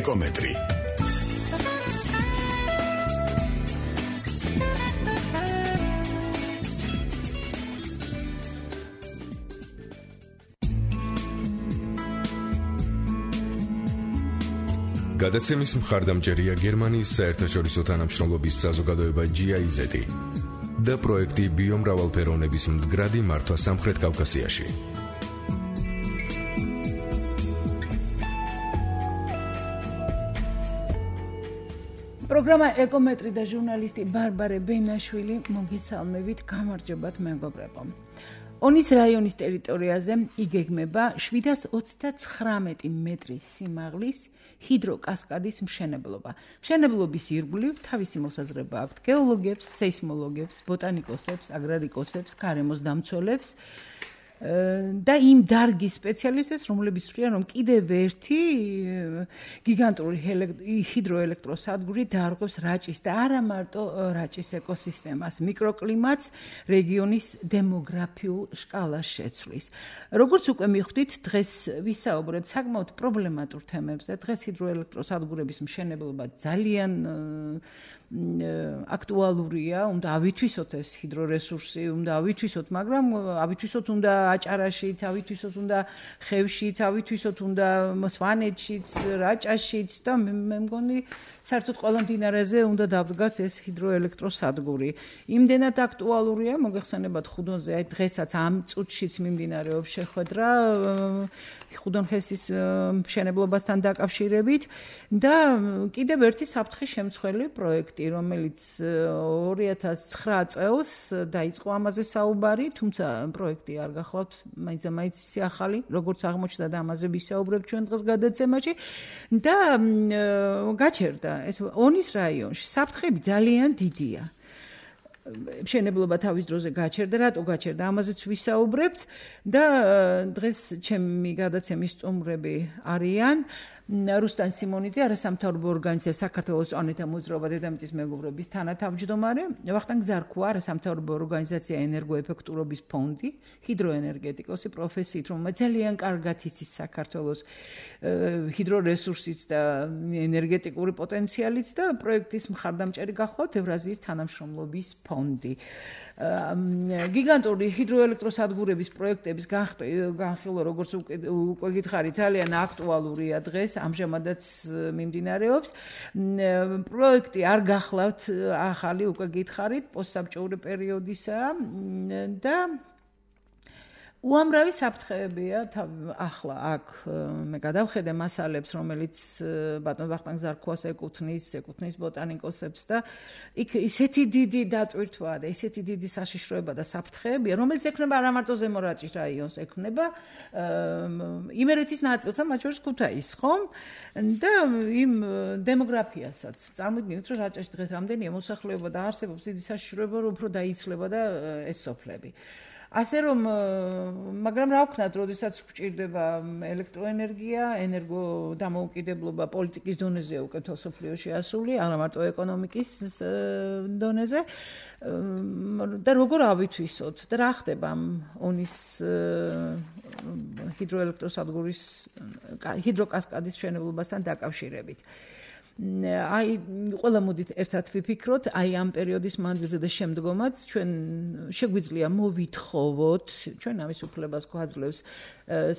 ეკომეტრი გადაცემის მხარდამჭერია გერმანიის საერთაშორისო თანამშრომლობის საზოგადოება GIZ და პროექტი ბიომრავალფეროვნების მდგრადი მართვა სამხრეთ კავკასიაში. პროგრამა ეკომეტრი და ჟურნალისტი ბარბარე ბენაშვილი მოგესალმებით, გამარჯობათ მეგობრებო. ონის რაიონის ტერიტორიაზე იგეგმება 729 მეტრის სიმაღლის ჰიდროკასკადის მშენებლობა. მშენებლობის ირგვლივ თავისი მოსაზრება აქვს გეოლოგებს, სეისმოლოგებს, ბოტანიკოსებს, აგრარიკოსებს, გარემოს დამცველებს. და იმ დარგის სპეციალისტებს, რომლებიც ვთქვიან, რომ კიდევ ერთი გიგანტური ჰიდროელექტროსადგური დაარღვევს რაჭის და არა მარტო რაჭის ეკოსისტემას, მიკროკლიმატს, რეგიონის დემოგრაფიულ შკალას შეცვლის. როგორც უკვე მიხვდით, დღეს ვისაუბრებთ საკმაოდ პრობლემატურ თემებზე. დღეს ჰიდროელექტროსადგურების მშენებლობა ძალიან აქტუალურია, უნდა ავითვისოთ ეს ჰიდრორესურსი, უნდა ავითვისოთ, მაგრამ ავითვისოთ უნდა აჭარაშიც, ავითვისოთ უნდა ხევშიც, ავითვისოთ უნდა სვანეთშიც, რაჭაშიც და მე მგონი საერთოდ ყველა მდინარეზე უნდა დავდგათ ეს ჰიდროელექტროსადგური. იმდენად აქტუალურია, მოგეხსენებათ ხუდონზე, აი დღესაც ამ წუთშიც მიმდინარეობს შეხვედრა ხუდონხესის მშენებლობასთან დაკავშირებით და კიდევ ერთი საფრთხის შემცველი პროექტი, რომელიც 2009 წელს დაიწყო ამაზე საუბარი, თუმცა პროექტი არ გახლავთ, მაინც მაინც ისე ახალი, როგორც აღმოჩნდა და ამაზე ვისაუბრებ ჩვენ დღეს გადაცემაში და გაჩერდა ეს ონის რაიონში საფრთხები ძალიან დიდია. მშენებლობა თავის დროზე გაჩერდა, რატო გაჩერდა? ამაზეც ვისაუბრებთ და დღეს ჩემი გადაცემის სტუმრები არიან რუსტან სიმონიძე არასამთავრობო ორგანიზაცია საქართველოს ონეთა მოძრაობა დედამიწის მეგობრობის თანათავმჯდომარე, ვახტანგ ზარქუა არასამთავრობო ორგანიზაცია ენერგოეფექტურობის ფონდი, ჰიდროენერგეტიკოსი პროფესიით, რომელიც ძალიან კარგად იცის საქართველოს ჰიდრორესურსის და ენერგეტიკული პოტენციალიც და პროექტის მხარდამჭერი გახლავთ ევრაზიის თანამშრომლობის ფონდი. გიგანტური ჰიდროელექტროსადგურების პროექტების განხილვა როგორც უკვე გითხარი ძალიან აქტუალურია დღეს ამჟამადაც მიმდინარეობს პროექტი არ გახლავთ ახალი უკვე გითხარით პოსტსაბჭოური პერიოდისა და უამრავი საფრთხეებია ახლა აქ მე გადავხედე მასალებს რომელიც ბატონ ვახტანგ ზარქუას ეკუთვნის ეკუთვნის ბოტანიკოსებს და იქ ისეთი დიდი დატვირთვა და ისეთი დიდი საშიშროება და საფრთხეებია რომელიც ექნება არა მარტო ზემორაჭის რაიონს ექნება იმერეთის ნაწილსა მათ შორის ქუთაისს ხომ? და იმ დემოგრაფიასაც წარმოიდგინეთ რომ რაჭაში დღეს რამდენია მოსახლეობა და არსებობს დიდი საშიშროება რომ უფრო დაიცლება და ეს სოფლები ასე რომ მაგრამ რა ვქნათ, როდესაც გვჭირდება ელექტროენერგია, ენერგო დამოუკიდებლობა პოლიტიკის დონეზე უკვე თოსოფლიოში ასული, არა მარტო ეკონომიკის დონეზე და როგორ ავითვისოთ და რა ხდება ონის ჰიდროელექტროსადგურის ჰიდროკასკადის მშენებლობასთან დაკავშირებით. აი ყველა მოდით ერთად ვიფიქროთ აი ამ პერიოდის მანძილზე და შემდგომაც ჩვენ შეგვიძლია მოვითხოვოთ ჩვენ ამის უფლებას გვაძლევს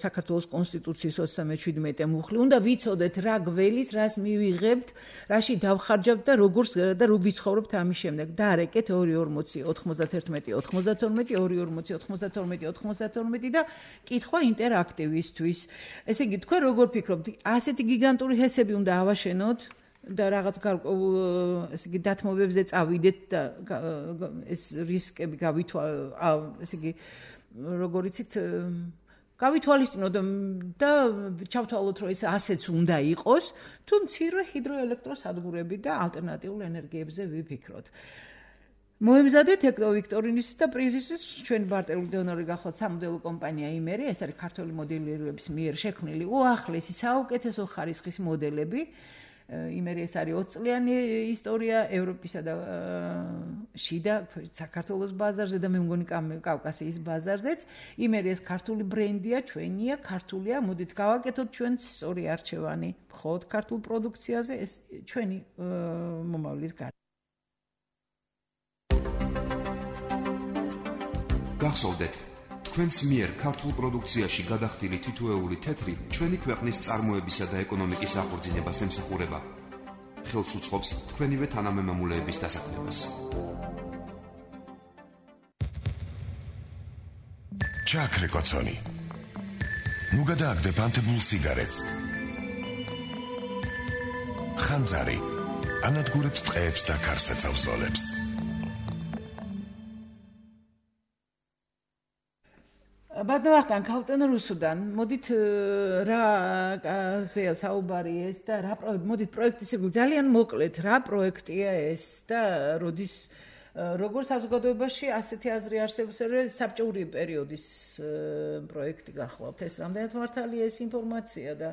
საქართველოს კონსტიტუციის 37 მუხლი. უნდა ვიცოდეთ რა გველის რას მივიღებთ რაში დავხარჯავთ და როგორ და რო ვიცხოვრობთ ამის შემდეგ. და არეკეთ 240 91 92 240 92 92 და კითხვა ინტერაქტივისტვის. ესე იგი თქვენ როგორ ფიქრობთ? ასეთი გიგანტური ჰესები უნდა ავაშენოთ და რაღაც გარკვეულ ესე იგი დათმობებზე წავიდეთ და ეს რისკები გავითვალ ესე იგი როგორ იცით გავითვალისწინოთ და ჩავთვალოთ რომ ეს ასეც უნდა იყოს თუ მცირე ჰიდროელექტროსადგურები და ალტერნატიულ ენერგიებზე ვიფიქროთ. მოემზადეთ ექტო ვიქტორინის და პრიზისთვის ჩვენ ბარტერული დონორი გახლავთ სამოდელო კომპანია იმერი ეს არის ქართული მოდელირების მიერ შექმნილი უახლესი საუკეთესო ხარისხის მოდელები იმერი ეს არის 20 წლიანი ისტორია ევროპისა და შიდა საქართველოს ბაზარზე და მე მგონი კავკასიის ბაზარზეც. იმერი ეს ქართული ბრენდია ჩვენია ქართულია. მოდით გავაკეთოთ ჩვენც სწორი არჩევანი. მხოლოდ ქართულ პროდუქციაზე ეს ჩვენი მომავლის გარ გახსოვდეთ თქვენს მიერ ქართულ პროდუქციაში გადახდილი თითოეული თეთრი ჩვენი ქვეყნის წარმოებისა და ეკონომიკის აღორძინებას ემსახურება. ხელს უწყობს თქვენივე თანამემამულეების დასაქმებას. ჩაქრე კოცონი. ნუ გადააგდე პანთებულ სიგარეტს. ხანძარი ანადგურებს ტყეებს და კარსაცავსოლებს. ბადნახტან ქალტენ რუსუდან მოდით რა ზეა საუბარი ეს და რა მოდით პროექტის ძალიან მოკლედ რა პროექტია ეს და როდის როგორ საზოგადოებაში ასეთი აზრი არსებობს რომ საბჭოური პერიოდის პროექტი გახლავთ. ეს რამდენად მართალია ეს ინფორმაცია და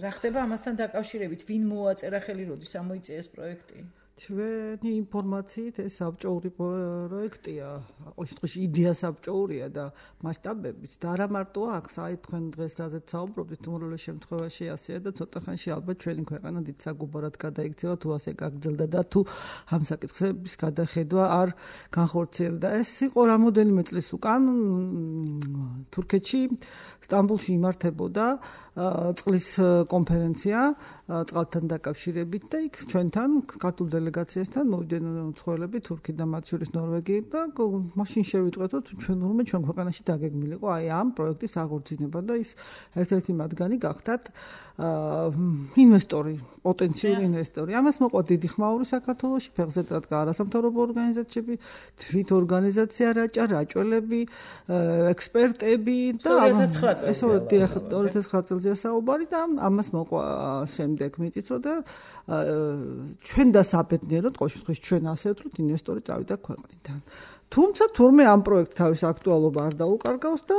რა ხდება ამასთან დაკავშირებით? ვინ მოაწერა ხელი როდის ამოიწია ეს პროექტი ჩვენი ინფორმაციით ეს საბჭოური პროექტია, ყოველ შემთხვევაში იდეა საბჭოურია და მასშტაბებით და არა მარტო აქ, აი თქვენ დღეს რაზეც საუბრობთ, უმრავლეს შემთხვევაში ასეა და ცოტა ხანში ალბათ ჩვენი ქვეყანა დიდ საგუბარად გადაიქცევა თუ ასე გაგრძელდა და თუ ამ საკითხების გადახედვა არ განხორციელდა. ეს იყო რამოდენიმე წლის უკან თურქეთში სტამბულში იმართებოდა წყლის კონფერენცია წყალთან დაკავშირებით და იქ ჩვენთან ქართულ დელეგაციასთან მოვიდნენ ცხოველები თურქი და მათ შორის ნორვეგი და მაშინ შევიტყვეთოთ ჩვენ რომე ჩვენ ქვეყანაში დაგეგმილიყო აი ამ პროექტის აღორძინება და ის ერთ-ერთი მათგანი გახდათ ინვესტორი, პოტენციური ინვესტორი. ამას მოყვა დიდი ხმაური საქართველოსში, ფეხზე დადგა არასამთავრობო ორგანიზაციები, თვით ორგანიზაცია რაჭა, რაჭველები, ექსპერტები და ეს 2009 წელზეა საუბარი და ამას მოყვა შემდეგ მიწიც რო და ჩვენ დასაბედნიეროთ, ყოველ შემთხვევაში ჩვენ ასე ვთქვით, ინვესტორი წავიდა ქვეყნიდან. თუმცა თურმე ამ პროექტ თავის აქტუალობა არ დაუკარგავს და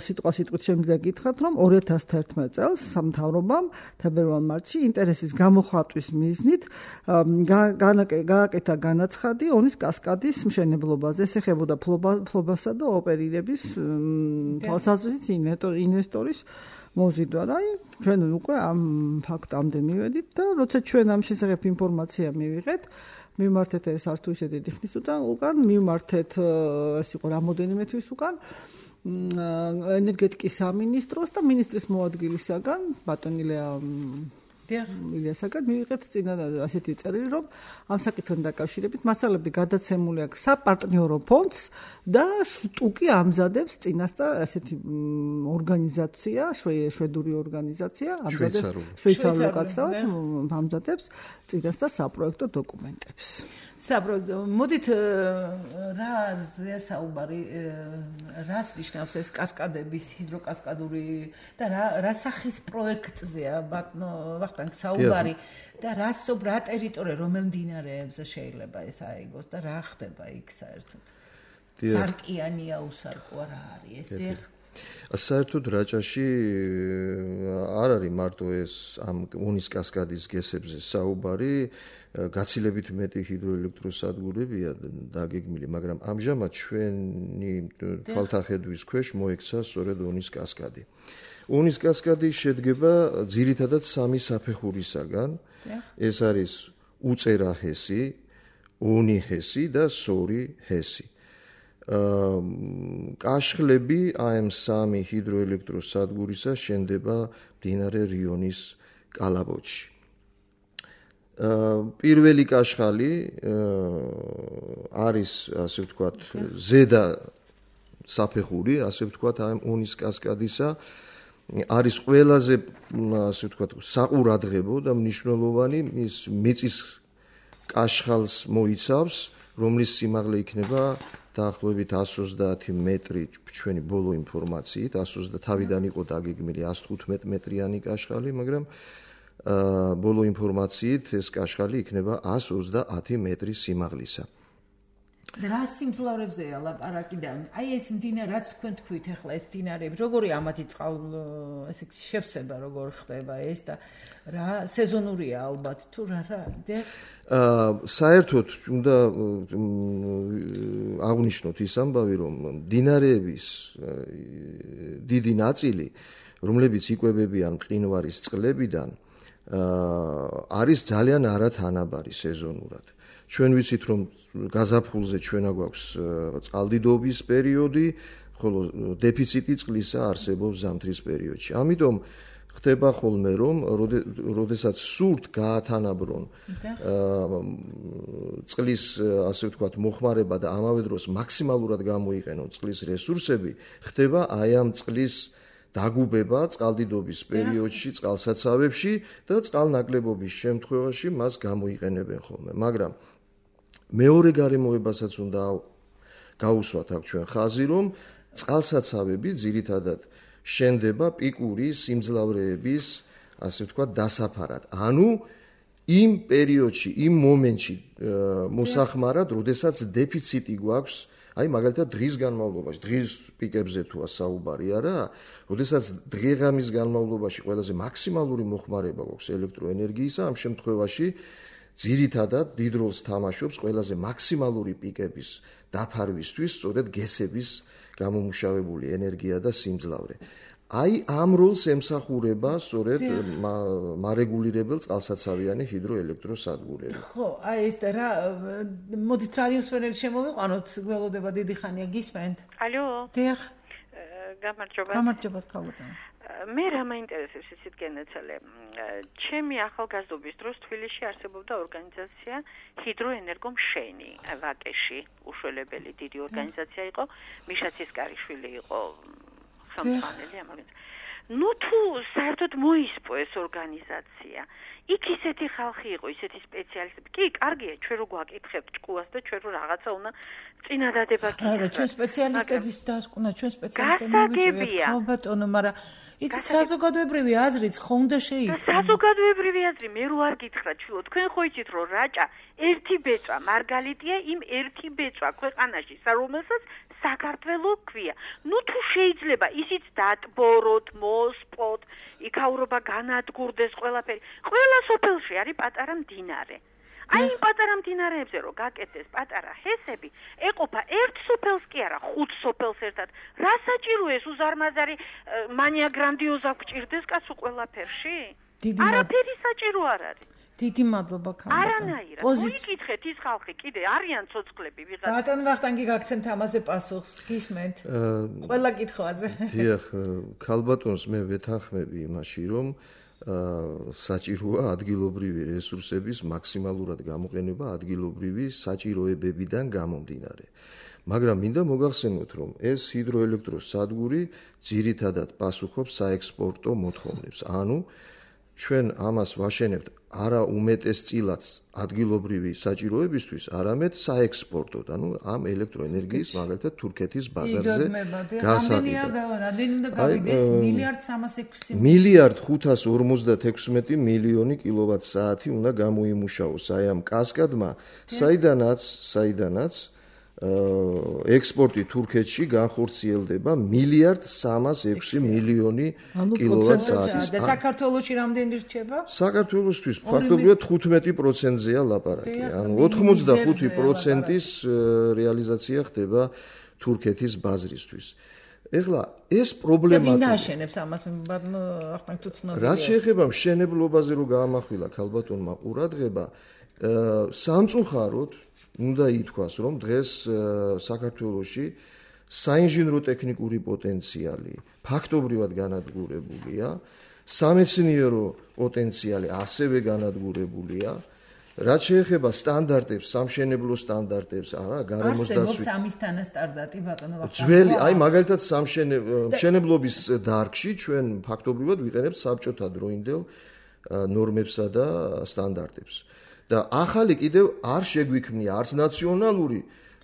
სიტყვა სიტყვით შემდეგ გითხრათ რომ 2011 წელს სამთავრობამ თებერვალ-მარტში ინტერესის გამოხატვის მიზნით გააკეთა განაცხადი ონის კასკადის მშენებლობაზე ეს ეხებოდა ფლობასა და ოპერირების თვალსაზრისით ინვესტორის მოზიდვა და აი ჩვენ უკვე ამ ფაქტამდე მივედით და როცა ჩვენ ამ შესახებ ინფორმაცია მივიღეთ მიმართეთ ეს არც თუ ისე დიდი ხნის უკან მიმართეთ ეს იყო რამოდენიმე თვის უკან ენერგეტიკის სამინისტროს და ministris მოადგილისაგან ბატონილეა ილიასაგან მივიღეთ წინა ასეთი წერილი რომ ამ საკითხთან დაკავშირებით მასალები გადაცემული აქვს საპარტნიორო ფონდს და შტუკი ამზადებს წინასწარ ასეთი ორგანიზაცია შვედური ორგანიზაცია ამზადებს შვეიცარიული კაცრავად ამზადებს წინასწარ საპროექტო დოკუმენტებს საბროდ მოდით რა ზე საუბარი რას ნიშნავს ეს კასკადების ჰიდროკასკადური და რა რა სახის პროექტზეა? ბატონო ვახტანგ საუბარი და რა სობ რა ტერიტორია რომელ მდინარეებზე შეიძლება ეს აიგოს და რა ხდება იქ საერთოდ? სარკიანია უსარკო რა არის? ეს დიახ საერთოდ რაჭაში არ არის მარტო ეს ამ უნის კასკადის გესებზე საუბარი გაცილებით მეტი ჰიდროელექტროსადგურებია დაგეგმილი, მაგრამ ამჟამად ჩვენი თვალთახედვის ქვეშ მოექცა სწორედ ონის კასკადი. ონის კასკადი შედგება ძირითადად სამი საფეხურისაგან. ეს არის უწერა ჰესი, ონი ჰესი და სორი ჰესი. აა კაშხლები AM3 ჰიდროელექტროსადგურისა შენდება მდინარე რიონის კალაბოჩში. პირველი კაშხალი არის ასე ვთქვათ ზედა საფეხური, ასე ვთქვათ ამ ონის კასკადისა. არის ყველაზე ასე ვთქვათ საყურადღებო და მნიშვნელოვანი ის მიწის კაშხალს მოიცავს, რომლის სიმაღლე იქნება დაახლოებით 130 მეტრი ჩვენი ბოლო ინფორმაციით, 130 თავიდან იყო დაგეგმილი 115 მეტრიანი კაშხალი, მაგრამ ბოლო ინფორმაციით ეს კაშხალი იქნება 130 მეტრის სიმაღლისა. რა სიმძლავრებზეა? ლაპარაკი და აი ეს მდინარე რაც თქვენ თქვით ახლა ეს მდინარეები როგორი ამათი წყალ ესე შევსება როგორ ხდება ეს და რა სეზონურია ალბათ? თუ რა რა აა საერთოდ უნდა აღნიშნოთ ის ამბავი რომ მდინარეების დიდი ნაწილი რომლებიც იკვებებიან მყინვარის წყლებიდან აა არის ძალიან არათანაბარი სეზონურად ჩვენ ვიცით რომ გაზაფხულზე ჩვენა გვაქვს წყალდიდობის პერიოდი, ხოლო დეფიციტი წყლისა არსებობს ზამთრის პერიოდში. ამიტომ ხდება ხოლმე რომ როდესაც სურთ გაათანაბრონ წყლის ასე ვთქვათ მოხმარება და ამავე დროს მაქსიმალურად გამოიყენონ წყლის რესურსები, ხდება აი ამ წყლის დაგუბება წყალდიდობის პერიოდში, წყალსაცავებში და წყალნაკლებობის შემთხვევაში მას გამოიყენებენ ხოლმე, მაგრამ მეორე გარემოებასაც უნდა გაუსვათ აქ ჩვენ ხაზი რომ წყალსაცავები ძირითადად შენდება პიკური სიმძლავრეების ასე ვთქვათ დასაფარად. ანუ იმ პერიოდში იმ მომენტში მოსახმარად როდესაც დეფიციტი გვაქვს აი მაგალითად დღის განმავლობაში დღის პიკებზე თუ ასაუბარი არა როდესაც დღეღამის განმავლობაში ყველაზე მაქსიმალური მოხმარება გვაქვს ელექტროენერგიისა ამ შემთხვევაში ძირითადად დიდ როლს თამაშობს ყველაზე მაქსიმალური პიკების დაფარვისთვის, სწორედ გესების გამომუშავებული ენერგია და სიმძლავრე. აი ამ როლს ემსახურება სწორედ მარეგულირებელ წყალსაცავიანი ჰიდროელექტროსადგურები. ხო, აი ეს რა მოდით რადიოს ვერელი შემოვიყვანოთ, გველოდება დიდი ხანია გისმენთ. ალო. დიახ. გამარჯობა. გამარჯობა, ქალბატონო. მე რა მაინტერესებს ისიც გენაცალე ჩემი ახალგაზრდობის დროს თბილისში არსებობდა ორგანიზაცია ჰიდროენერგომ შენი ვაკეში უშველებელი დიდი ორგანიზაცია იყო მიშაცის კარიშვილი იყო ხელმძღვანელი ამ ნუ თუ საერთოდ მოისპო ეს ორგანიზაცია იქ ისეთი ხალხი იყო, ისეთი სპეციალისტები. კი, კარგია, ჩვენ რო გვაკითხებთ ჭკუას და ჩვენ რო რაღაცა უნდა წინადადება გიქხა. არა, ჩვენ სპეციალისტების დასკვნა, ჩვენ სპეციალისტები მოვიწვიეთ. ალბათონო, მაგრამ იცით საზოგადოებრივი აზრიც ხომ და შეიძლება საზოგადოებრივი აზრი მე რო არ გითხრა ჩულო თქვენ ხო იცით რომ რაჭა ერთი ბეწვა მარგალიტია იმ ერთი ბეწვა ქვეყანაში რომელსაც საქართველო ქვია ნუ თუ შეიძლება ისიც დატბოროთ მოსპოთ იქაურობა განადგურდეს ყველაფერი. ყველა სოფელში არის პატარა მდინარე აი იმ პატარა მდინარეებზე რო გაკეთდეს პატარა ჰესები, ეყოფა ერთ სოფელს კი არა, ხუთ სოფელს ერთად. რა საჭიროა ეს უზარმაზარი მანია გრანდიოზა გჭირდეს კაცო ყველაფერში? არაფერი საჭირო არ არის. დიდი მადლობა ქალბატონ. არანაირად. მოიკითხეთ ის ხალხი კიდე არიან ცოცხლები ვიღაცა. ბატონ ვახტანგი გაგცემთ ამაზე პასუხს, გისმენთ? ყველა კითხვაზე. დიახ, ქალბატონს მე ვეთანხმები იმაში, რომ საჭიროა ადგილობრივი რესურსების მაქსიმალურად გამოყენება ადგილობრივი საჭიროებებიდან გამომდინარე. მაგრამ მინდა მოგახსენოთ, რომ ეს ჰიდროელექტროსადგური ძირითადად პასუხობს საექსპორტო მოთხოვნებს. ანუ ჩვენ ამას ვაშენებთ არა უმეტეს წილად ადგილობრივი საჭიროებისთვის, არამედ საექსპორტოდ, ანუ ამ ელექტროენერგიის მაგალითად თურქეთის ბაზარზე გასაგებად. მილიარდ 306 მილიარდ 556 მილიონი კილოვატ-საათი უნდა გამოიმუშაოს. აი ამ კასკადმა, საიდანაც, საიდანაც ექსპორტი თურქეთში განხორციელდება მილიარდ 306 მილიონი კილოვატ-საათის. და საქართველოსში რამდენი რჩება? საქართველოსთვის ფაქტობრივად 15%-ზეა ლაპარაკი. ანუ 85%-ის რეალიზაცია ხდება თურქეთის ბაზრისთვის. ეხლა ეს პრობლემა და ვინ აშენებს ამას ახლა თუ ცნობილია. რაც შეეხება მშენებლობაზე რო გაამახვილა ქალბატონმა ყურადღება, სამწუხაროდ უნდა ითქვას, რომ დღეს საქართველოში საინჟინრო ტექნიკური პოტენციალი ფაქტობრივად განადგურებულია, სამეცნიერო პოტენციალი ასევე განადგურებულია. რაც შეეხება სტანდარტებს, სამშენებლო სტანდარტებს, არა, გარემოს დაცვის. არსებობს სამისთანა სტანდარტი ბატონო ვახტანგ. ძველი, აი მაგალითად სამშენებლობის დარგში ჩვენ ფაქტობრივად ვიყენებთ საბჭოთა დროინდელ ნორმებსა და სტანდარტებს. და ახალი კიდევ არ შეგვიქმნია არც ნაციონალური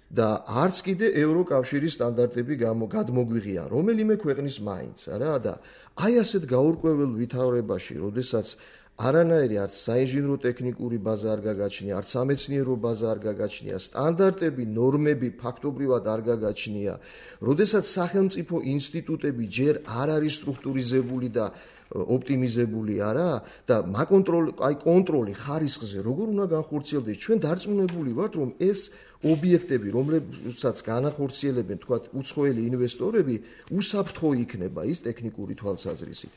და არც კიდე ევროკავშირის სტანდარტები გადმოგვიღია რომელიმე ქვეყნის მაინც რა და აი ასეთ გაურკვეველ ვითარებაში, როდესაც არანაირი არც საინჟინრო ტექნიკური ბაზა არ გაგაჩნია, არც სამეცნიერო ბაზა არ გაგაჩნია, სტანდარტები, ნორმები ფაქტობრივად არ გაგაჩნია. როდესაც სახელმწიფო ინსტიტუტები ჯერ არ არის სტრუქტურიზებული და ოპტიმიზებული არა? და მაკონტროლ აი კონტროლი ხარისხზე როგორ უნდა განხორციელდეს? ჩვენ დარწმუნებული ვართ რომ ეს ობიექტები რომლებსაც განახორციელებენ თქვა უცხოელი ინვესტორები უსაფრთხო იქნება ის ტექნიკური თვალსაზრისით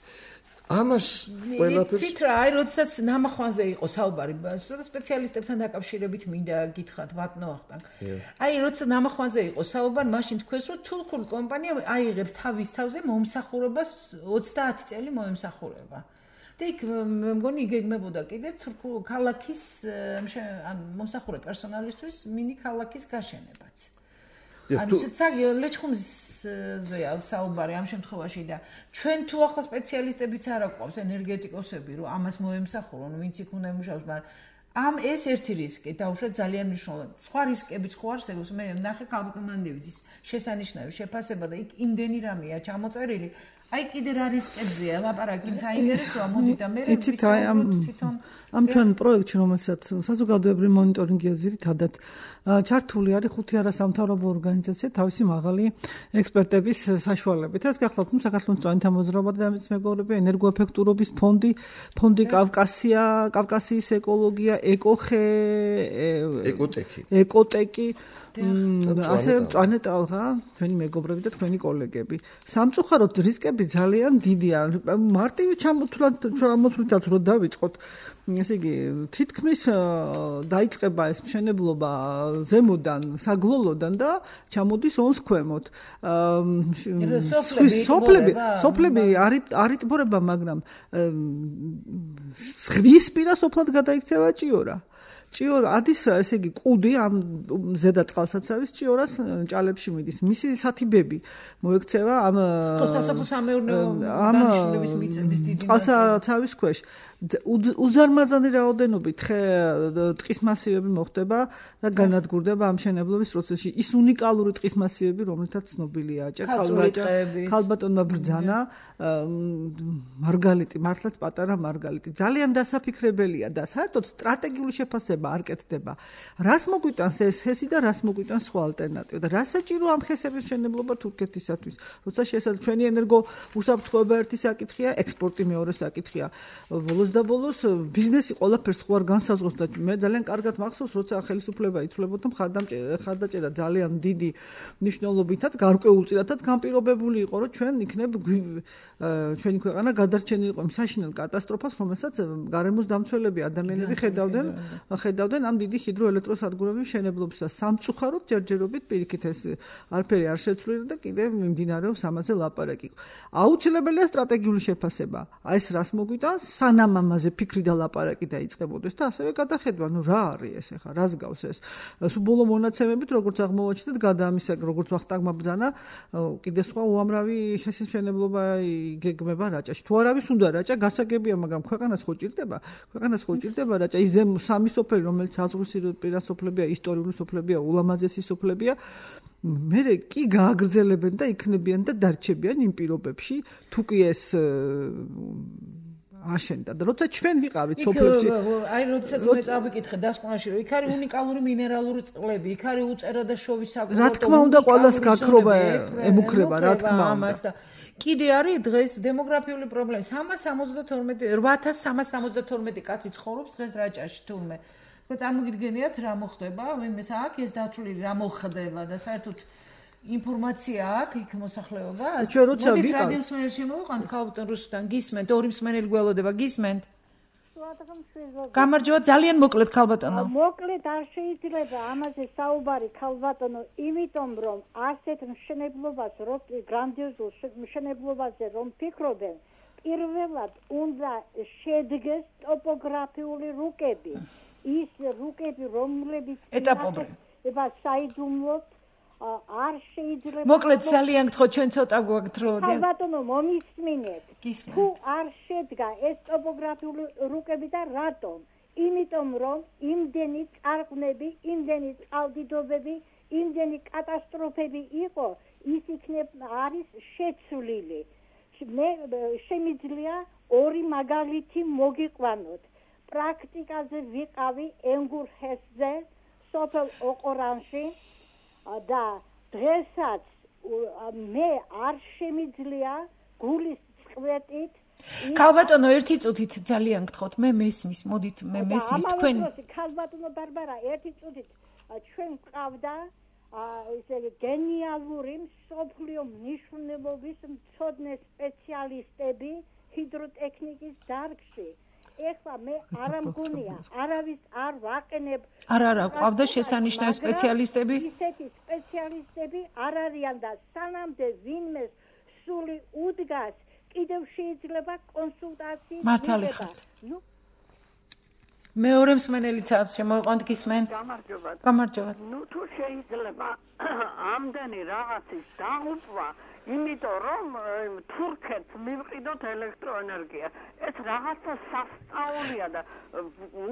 ამას ყველაფერს თვით რა, აი როდესაც ნამახვანზე იყო საუბარი, სწორედ სპეციალისტებთან დაკავშირებით მინდა გითხრათ, ბატონო ახტანგ. აი როდესაც ნამახვანზე იყო საუბარი, მაშინ თქვენს რომ თულქურ კომპანია აიღებს თავის თავზე მომსახურებას 30 წელი მოემსახურება. და იქ მგონი იგეგმებოდა კიდე თურქულ ქალაქის ან მომსახურე პერსონალისთვის მინი ქალაქის გაშენებაც. ანუ ცაგი ლეჩხუმზეა საუბარი ამ შემთხვევაში და ჩვენ თუ ახლა სპეციალისტებიც არ აყვავს ენერგეტიკოსები რომ ამას მოემსახურონ ვინც იქ უნდა იმუშაოს მაგრამ ამ ეს ერთი რისკი დაუშვათ ძალიან მნიშვნელოვანი სხვა რისკებიც ხო არსებობს მე ნახე კალკულმანდევის შესანიშნავი შეფასება და იქ იმდენი რამეა ჩამოწერილი აი კიდე რა რისკებზეა ლაპარაკი საინტერესოა მოდი და მე თვითონ ამ ჩვენ პროექტში რომელსაც საზოგადოებრივი მონიტორინგია ზირითადად ჩართული არის ხუთი არასამთავრობო ორგანიზაცია თავისი მაღალი ექსპერტების საშუალებით. ეს გახლავთ ნუ საქართველოს წვანთა მოძრაობა და ამის მეგობრები ენერგოეფექტურობის ფონდი, ფონდი კავკასია, კავკასიის ეკოლოგია, ეკოხე, ეკოტეკი. ეკოტეკი ასე წვანე ტალღა ჩვენი მეგობრები და თქვენი კოლეგები. სამწუხაროდ რისკები ძალიან დიდია. მარტივი ჩამოთვლად ჩამოთვლითაც რო დავიწყოთ ესე იგი თითქმის დაიწყება ეს მშენებლობა ზემოდან საგლოლოდან და ჩამოდის ონს ქვემოთ. სოფლები სოფლები არის არიტბორება მაგრამ ზღვის პირა სოფლად გადაიქცევა ჭიორა. ჭიორა ადის ესე იგი კუდი ამ ზედა წყალსაცავის ჭიორას ჭალებში მიდის მისი სათიბები მოექცევა ამ სასოფლო სამეურნეო დანიშნულების მიწების დიდი წყალსაცავის ქვეშ უზარმაზარი რაოდენობით ტყის მასივები მოხდება და განადგურდება ამ შენებლობის პროცესში. ის უნიკალური ტყის მასივები, რომელთაც ცნობილია აჭა ქალბატონმა ქალბატონმა ბრძანა მარგალიტი, მართლაც პატარა მარგალიტი. ძალიან დასაფიქრებელია და საერთოდ სტრატეგიული შეფასება არ კეთდება. რას მოგვიტანს ეს ჰესი და რას მოგვიტანს სხვა ალტერნატივა და რა საჭირო ამ ხესების შენებლობა თურქეთისათვის? როცა შესაძლოა ჩვენი ენერგო უსაფრთხოება ერთი საკითხია, ექსპორტი მეორე საკითხია. ბოლოს და ბოლოს ბიზნესი ყველაფერს ხო არ განსაზღვროს და მე ძალიან კარგად მახსოვს როცა ხელისუფლება ითვლებოდა მხარდამჭერა ძალიან დიდი ნიშნულობითაც გარკვეულწილადაც განპირობებული იყო რომ ჩვენ იქნებ ჩვენი ქვეყანა გადარჩენილიყო იმ საშინელ კატასტროფას რომელსაც გარემოს დამცველები ადამიანები ხედავდნენ ხედავდნენ ამ დიდი ჰიდროელექტროსადგურების მშენებლობისას სამწუხაროდ ჯერჯერობით პირიქით ეს არაფერი არ შეცვლილა და კიდე მიმდინარეობს ამაზე ლაპარაკი აუცილებელია სტრატეგიული შეფასება აი ეს რას მოგვიტანს სანამ ამაზე ფიქრი და ლაპარაკი დაიწყებოდეს და ასევე გადახედვა, ნუ რა არის ეს ახლა, რას გავს ეს? სუბოლო მონაცემებით, როგორც აღმოვაჩინეთ, გადაამისა, როგორც ვახტანგმა ბძანა, კიდე სხვა უამრავი ხესის მშენებლობა იგეგმება რაჭაში. თუ არავის უნდა რაჭა, გასაგებია, მაგრამ ქვეყანას ხო ჭირდება? ქვეყანას ხო ჭირდება რაჭა? ის ზემო სამი სოფელი, რომელიც აზღვის პირასოფლებია, ისტორიული სოფლებია, ულამაზესი სოფლებია. მე კი გააგრძელებენ და იქნებიან და დარჩებიან იმ პირობებში. თუ კი ეს აშენდა და როცა ჩვენ ვიყავით სოფლებში აი როდესაც მე წავიკითხე დასკვნაში რომ იქ არის უნიკალური მინერალური წყლები იქ არის უწერა და შოვის საკუთრება რა თქმა უნდა ყოველას გაქრობა ემუქრება რა თქმა უნდა. კიდე არის დღეს დემოგრაფიული პრობლემა. 372 8372 კაცი ცხოვრობს დღეს რაჭაში თურმე და წარმოგიდგენიათ რა მოხდება ვინმე აქ ეს დათვლილი რა მოხდება და საერთოდ ინფორმაცია აქვს იქ მოსახლეობა? ჩვენ როცა ვიყავ რადიოს მენელში შემოვიყვანთ ქალბატონ რუსთან გისმენთ ორი მსმენელი გველოდება გისმენთ? გამარჯობა ძალიან მოკლედ ქალბატონო. მოკლედ არ შეიძლება ამაზე საუბარი ქალბატონო, იმიტომ რომ ასეთ მშენებლობას, რო გრანდიოზულ მშენებლობაზე რომ ფიქრობენ, პირველად უნდა შედგეს ტოპოგრაფიული რუკები. ის რუკები რომლებიც ეტაპობრივ. ება საიდუმლოდ არ შეიძლება მოკლედ ძალიან გთხოვ ჩვენ ცოტა გვაქვს დრო და ბატონო მომისმინეთ. თუ არ შედგა ეს ტოპოგრაფიული რუკები და რატომ? იმიტომ რომ იმდენი წარყნები იმდენი წავდიდობები იმდენი კატასტროფები იყო ის იქნებ არის შეცვლილი. მე შემიძლია ორი მაგალითი მოგიყვანოთ. პრაქტიკაზე ვიყავი ენგურ ჰესზე, სოფელ ოყორანში და დღესაც მე არ შემიძლია გულის წვეთით ქალბატონო ერთი წუთით ძალიან გთხოვთ. მე მესმის მოდით მე მესმის. თქვენ ქალბატონო ბარბარა ერთი წუთით ჩვენ ყავდა ესე გენიალური სოფლიო მნიშვნელობის მწოდნე სპეციალისტები ჰიდროტექნიკის დარგში ეხლა მე არ ამგონია არავის არ ვაყენებ არა არა ყავდა შესანიშნავი სპეციალისტები. ისეთი სპეციალისტები არ არიან და სანამდე ვინმე სული უდგას კიდევ შეიძლება კონსულტაციის მართალი ხართ. ნუ მეორე მსმენელიც არის შემოიყვანთ გისმენ გამარჯობა გამარჯობა ნუ თუ შეიძლება ამდენი რაღაცის დაუპვა იმიტომ რომ თურქეთს მივყიდოთ ელექტროენერგია. ეს რაღაცა სასწაულია და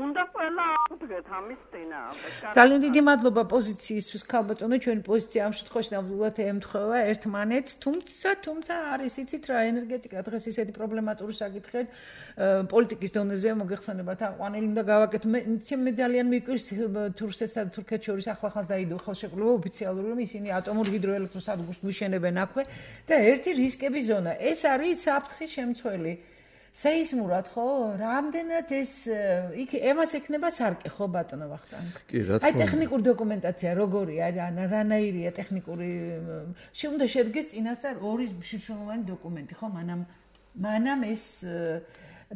უნდა ყველა აღდგეთ ამის წინააღმდეგ. ძალიან დიდი მადლობა პოზიციისთვის ქალბატონო ჩვენი პოზიცია ამ შემთხვევაში ნამდვილად ემთხვევა ერთმანეთს. თუმცა თუმცა არის იცით რა ენერგეტიკა დღეს ისეთი პრობლემატური საკითხია პოლიტიკის დონეზე მოგეხსენებათ აყვანილი უნდა გავაკეთო. მე მე ძალიან მიკვირს თურქეთსა და თურქეთს შორის ახლახანს დაიდო ხელშეკრულება ოფიციალური რომ ისინი ატომურ ჰიდროელექტროსადგურს მიშენებენ აქვე და ერთი რისკების ზონა. ეს არის საფრთხის შემცველი. სეისმურად ხო? რამდენად ეს იქ ემას ექნება სარკე ხო ბატონო ვახტანგ? კი, რა თქმა უნდა. აი ტექნიკური დოკუმენტაცია როგორია? რა რანაირია ტექნიკური? შეუნდა შედგეს წინასწარ ორი მნიშვნელოვანი დოკუმენტი ხო? მანამ მანამ ეს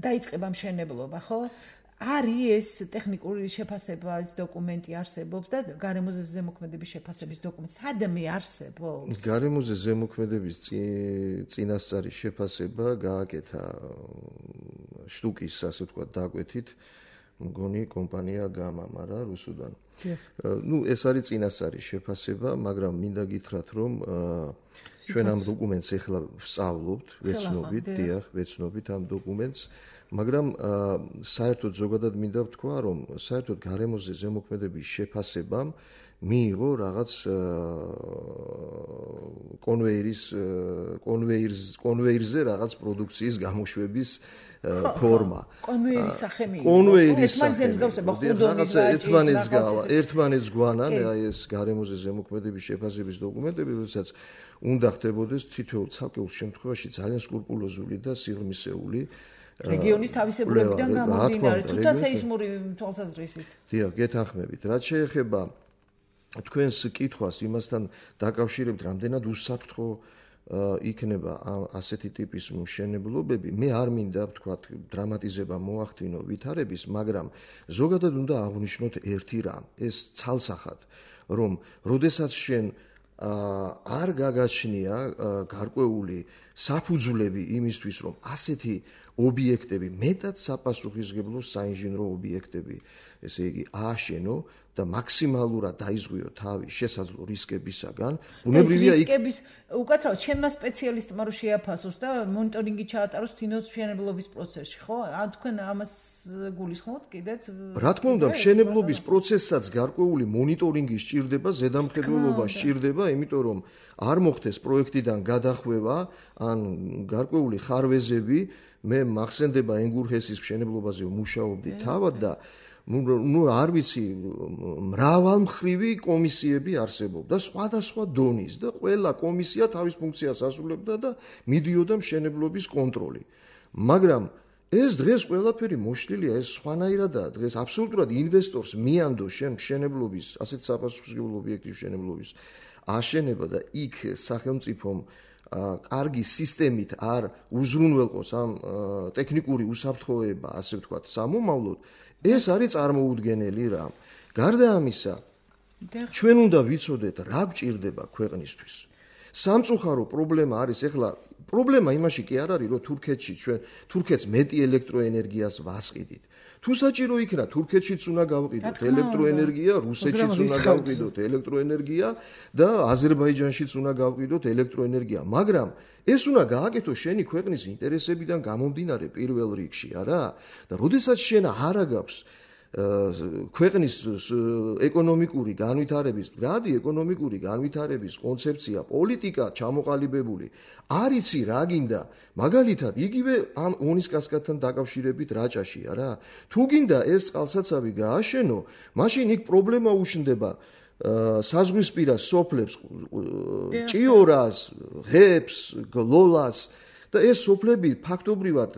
დაიწყება მშენებლობა ხო? არის ეს ტექნიკური შეფასების დოკუმენტი არსებობს და გარემოზე ზემოქმედების შეფასების დოკუმენტი სადმე არსებობს? გარემოზე ზემოქმედების წინასწარი შეფასება გააკეთა შტუკის ასე ვთქვათ დაგვეთით მგონი კომპანია გამა, მაგრამ რუსუდან. ნუ ეს არის წინასწარი შეფასება, მაგრამ მინდა გითხრათ რომ ჩვენ ამ დოკუმენტს ახლა ვსწავლობთ, ვეცნობით, დიახ, ვეცნობით ამ დოკუმენტს. მაგრამ საერთოდ ზოგადად მინდა ვთქვა, რომ საერთოდ გარემოზე ზემოქმედების შეფასებამ მიიღო რაღაც კონვეირის კონვეირს კონვეირზე რაღაც პროდუქციის გამოშვების ფორმა. კონვეირის სახე მიიღო. კონვეირის სახე. რაღაცა ერთმანეთს გავა, ერთმანეთს გვანან აი ეს გარემოზე ზემოქმედების შეფასების დოკუმენტები, როდესაც უნდა ხდებოდეს თითოეულ ცალკეულ შემთხვევაში ძალიან სკრუპულოზული და სიღრმისეული რეგიონის თავისებურებიდან გამომდინარე თუთა სეისმური თვალსაზრისით. დიახ, გეთანხმებით. რაც შეეხება თქვენს კითხვას იმასთან დაკავშირებით, რამდენად უსაფრთხო იქნება ასეთი ტიპის მშენებლობები, მე არ მინდა ვთქვა დრამატიზება მოახდინო ვითარების, მაგრამ ზოგადად უნდა აღვნიშნოთ ერთი რამ, ეს ცალსახად, რომ როდესაც შენ არ გაგაჩნია გარკვეული საფუძვლები იმისთვის, რომ ასეთი ობიექტები, მეტად საპასუხისგებლო საინჟინრო ობიექტები, ესე იგი, ააშენო და მაქსიმალურად დაიზღვიო თავი შესაძლო რისკებისაგან. ბუნებრივია იქ რისკების უკაცრავად ჩემმა სპეციალისტმა რო შეაფასოს და მონიტორინგი ჩაატაროს თინოს მშენებლობის პროცესში, ხო? ან თქვენ ამას გულისხმობთ კიდეც? რა თქმა უნდა, მშენებლობის პროცესსაც გარკვეული მონიტორინგი სჭირდება, ზედამხედველობა სჭირდება, იმიტომ რომ არ მოხდეს პროექტიდან გადახვევა ან გარკვეული ხარვეზები მე მახსენდება ენგურჰესის მშენებლობაზე ვმუშაობდი თავად და ნუ არ ვიცი მრავალმხრივი კომისიები არსებობდა სხვადასხვა დონის და ყველა კომისია თავის ფუნქციას ასრულებდა და მიდიოდა მშენებლობის კონტროლი. მაგრამ ეს დღეს ყველაფერი მოშლილია ეს სხვანაირადაა. დღეს აბსოლუტურად ინვესტორს მიანდო შენ მშენებლობის ასეთ საფასურგებლო ობიექტის მშენებლობის აშენება და იქ სახელმწიფომ კარგი სისტემით არ უზრუნველყოს ამ ტექნიკური უსაფრთხოება, ასე ვთქვათ, სამომავლოდ, ეს არის წარმოუდგენელი რამ. გარდა ამისა, ჩვენ უნდა ვიცოდეთ, რა გჭირდება ქვეყნისთვის. სამწუხარო პრობლემა არის ახლა პრობლემა იმაში კი არ არის, რომ თურქეთში ჩვენ თურქეთს მეტი ელექტროენერგიას ვასყიდით. თუ საჭირო იქნა თურქეთშიც უნდა გავყიდოთ ელექტროენერგია, რუსეთშიც უნდა გავყიდოთ ელექტროენერგია და აზერბაიჯანშიც უნდა გავყიდოთ ელექტროენერგია, მაგრამ ეს უნდა გააკეთო შენი ქვეყნის ინტერესებიდან გამომდინარე პირველ რიგში, არა? და როდესაც შენ არ აგავს ქვეყნის ეკონომიკური განვითარების, რადი ეკონომიკური განვითარების კონცეფცია, პოლიტიკა ჩამოყალიბებული. არიცი რა გინდა? მაგალითად, იგივე ამ ონის კასკადთან დაკავშირებით რაჭაშია რა. თუ გინდა ეს წყალსაცავი გააშენო, მაშინ იქ პრობლემა უშნდება საზღვისპირა სოფლებს, ჭიორას, ღებს, გლოლას და ეს სოფლები ფაქტობრივად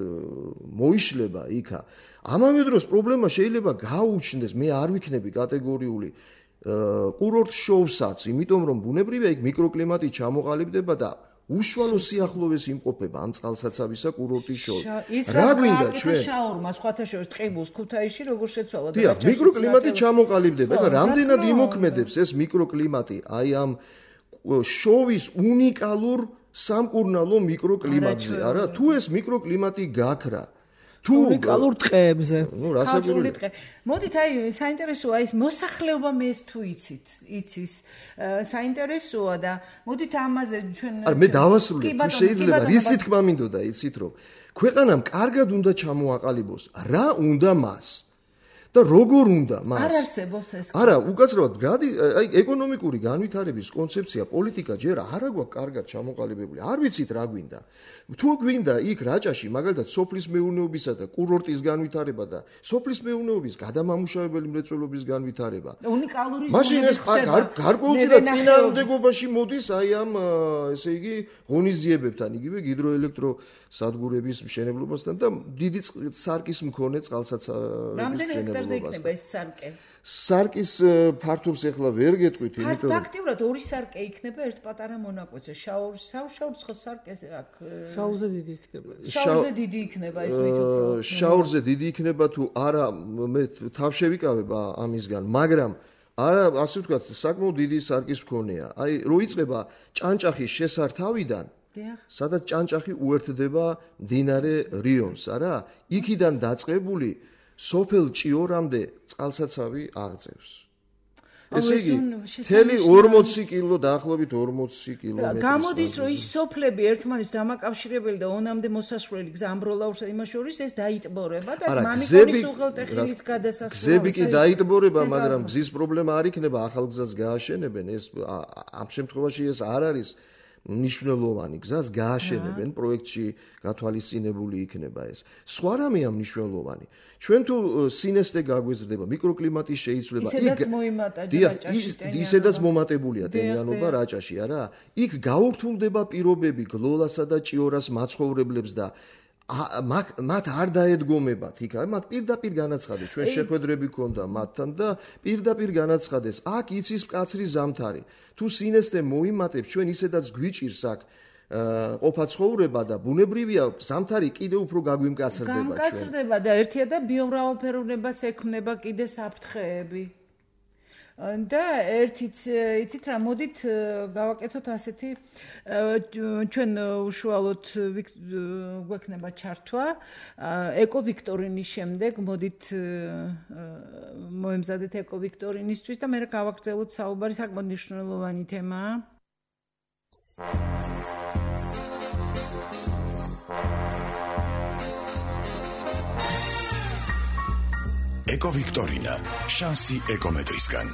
მოიშლება იქა. ამავე დროს პრობლემა შეიძლება გაუჩნდეს, მე არ ვიქნები კატეგორიული კურორტ შოუსაც, იმიტომ რომ ბუნებრივია იქ მიკროკლიმატი ჩამოყალიბდება და უშუალო სიახლოვეს იმყოფება ამ წყალსაცავისა კურორტის შორის. რა გვინდა ჩვენ? შაურმა სხვათა შორის ტყიბულს ქუთაისში როგორ შეცვალა და რა მიკროკლიმატი ჩამოყალიბდება და რამდენად იმოქმედებს ეს მიკროკლიმატი აი ამ შოვის უნიკალურ სამკურნალო მიკროკლიმატზე არა თუ ეს მიკროკლიმატი გაქრა თუ უნიკალურ ტყეებზე. ნუ რასაკვირველი ტყე. მოდით აი საინტერესოა ის მოსახლეობა მეც თუ იცით, იცის. საინტერესოა და მოდით ამაზე ჩვენ არა მე დავასრულებ თუ შეიძლება რისი თქმა მინდოდა იცით რომ ქვეყანამ კარგად უნდა ჩამოაყალიბოს რა უნდა მას და როგორ უნდა მას? არ არსებობს ეს არა უკაცრავად გადი აი ეკონომიკური განვითარების კონცეფცია პოლიტიკა ჯერ არ აქვს კარგად ჩამოყალიბებული. არ ვიცით რა გვინდა. თუ გვინდა იქ რაჭაში მაგალითად სოფლის მეურნეობისა და კურორტის განვითარება და სოფლის მეურნეობის გადამამუშავებელი მრეწველობის განვითარება. უნიკალური მაშინ ეს გარკვეულწილად წინააღმდეგობაში მოდის აი ამ ესე იგი ღონისძიებებთან იგივე ჰიდროელექტრო სადგურების მშენებლობასთან და დიდი სარკის მქონე წყალსაცავის მშენებლობასთან ეს სარკე? სარკის ფართობს ახლა ვერ გეტყვით იმიტომ რომ ფაქტიურად ორი სარკე იქნება ერთ პატარა მონაკვეთზე. შაურ შაურს ხო სარკეზე აქ შაურზე დიდი იქნება შაურზე დიდი იქნება ეს მითო შაურზე დიდი იქნება თუ არა მე თავშევიკავებ ამისგან მაგრამ არა ასე ვთქვათ საკმაოდ დიდი სარკის მქონეა. აი რო იწება ჭანჭახის შესართავიდან სადაც ჭანჭახი უერთდება დინარე რიონს არა? იქიდან დაწყებული სოფელ ჭიორამდე წყალსაცავი აღწევს. ესე იგი, თელი 40 კილო დაახლოებით 40 კილომეტრი. გამოდის რომ ის სოფლები ერთმანეთს დამაკავშირებელი და ონამდე მოსასვლელი გზა ამბროლაურს იმას შორის ეს დაიტბორება და მამიკონის უღელტეხილის გადასასვლელი. გზები კი დაიტბორება, მაგრამ გზის პრობლემა არ იქნება, ახალ გზას გააშენებენ, ეს ამ შემთხვევაში ეს არ არის მნიშვნელოვანი გზას გააშენებენ პროექტში გათვალისწინებული იქნება ეს. სხვა რამეა მნიშვნელოვანი. ჩვენ თუ სინესტე გაგვეზრდება, მიკროკლიმატი შეიცვლება, იქ ისედაც მომატებულია ტენიანობა რაჭაში, არა? იქ გაურთულდება პირობები გლოლასა და ჭიორას მაცხოვრებლებს და მათ არ დაედგომებათ იქ, მათ პირდაპირ განაცხადეს, ჩვენ შეხვედრები ქონდა მათთან და პირდაპირ განაცხადეს, აქ იცის მკაცრი ზამთარი. თუ სინესტე მოიმატებს ჩვენ ისედაც გვიჭირს აქ ყოფა ცხოვრება და ბუნებრივია ზამთარი კიდე უფრო გაგვიმკაცრდება ჩვენ. გამკაცრდება და ერთია და ბიომრავალფეროვნებას ექმნება კიდე საფრთხეები. და ერთიც იცით რა მოდით გავაკეთოთ ასეთი ჩვენ უშუალოდ გვექნება ჩართვა. ეკო ვიქტორინის შემდეგ მოდით მოემზადეთ ეკო ვიქტორინისთვის და მე გავაგრძელოთ საუბარი საკმაოდ მნიშვნელოვანი თემაა. ეკო ვიქტორინა შანსი ეკომეტრისგან.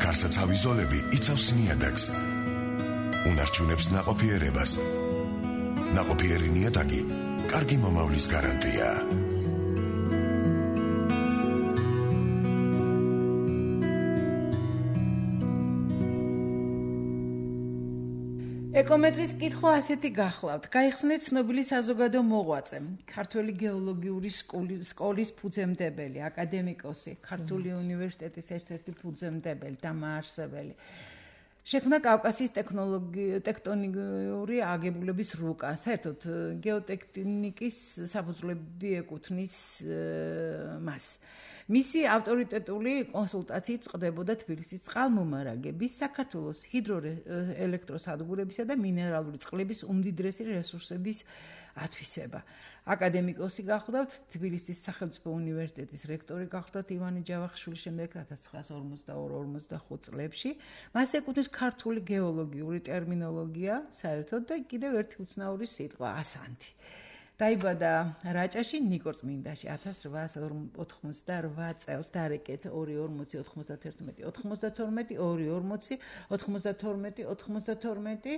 კარსაცავი ზოლები იცავს ნიადაგს. უნარჩუნებს ნაყოფიერებას. ნაყოფიერი ნიადაგი კარგი მომავლის გარანტიაა ეკომეტრის კითხვა ასეთი გახლავთ. გაიხსნეთ ცნობილი საზოგადო მოღვაწე, ქართული გეოლოგიური სკოლის ფუძემდებელი, აკადემიკოსი, ქართული უნივერსიტეტის ერთ-ერთი ფუძემდებელი და მაარსებელი. შექმნა კავკასიის ტექტონიკური აგებულების რუკა. საერთოდ გეოტექტონიკის საფუძვლები ეკუთვნის მას. მისი ავტორიტეტული კონსულტაციით წდებოდა თბილისის წყალმომარაგების, საქართველოს ჰიდროელექტროსადგურებისა და მინერალური წყლების უმდიდრესი რესურსების ათვისება. აკადემიკოსი გახლავთ, თბილისის სახელმწიფო უნივერსიტეტის რექტორი გახლავთ ივანე ჯავახიშვილი შემდეგ 1942-45 წლებში. მას ეკუთვნის ქართული გეოლოგიური ტერმინოლოგია, საერთოდ და კიდევ ერთი უცნაური სიტყვა ასანთი. დაიბადა რაჭაში ნიკორწმინდაში 1888 წელს დარეკეთ 240 91 92 240 92 92